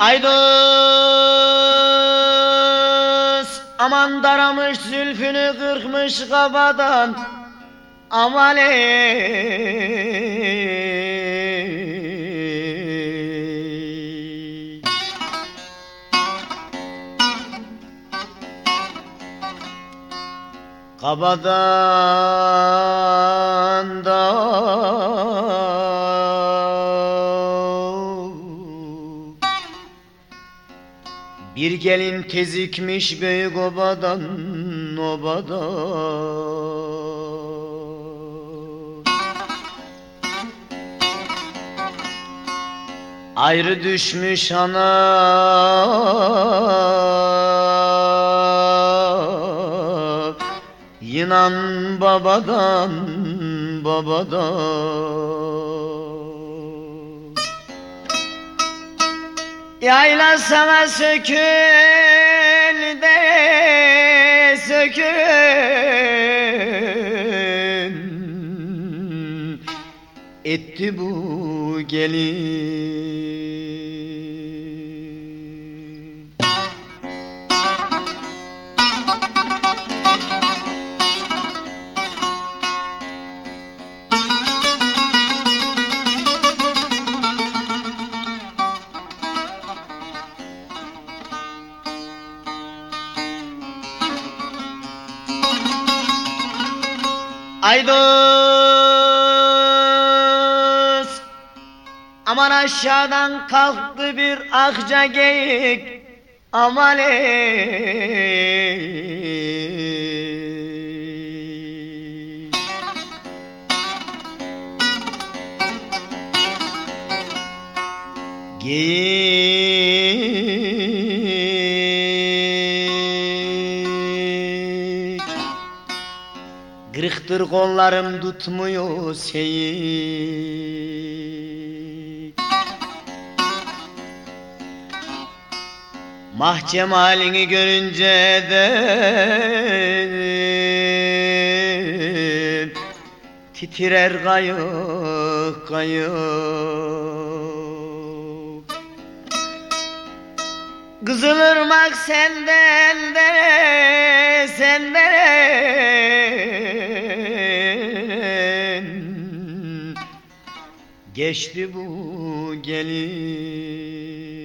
Aydız aman daramış zülfünü kırkmış kafadan. Amaley Kabadan da Bir gelin tezikmiş büyük obadan obadan Ayrı düşmüş ana. Yinan babadan babadan Yayla sana sökül de sökün Etti bu gelin Aydos Aman aşağıdan kalktı bir akça geyik. Aman ey. Geyik Kırıktır kollarım tutmuyor seyik Mahcemalini görünce de Titrer kayık kayık Kızılırmak senden de Geçti bu gelin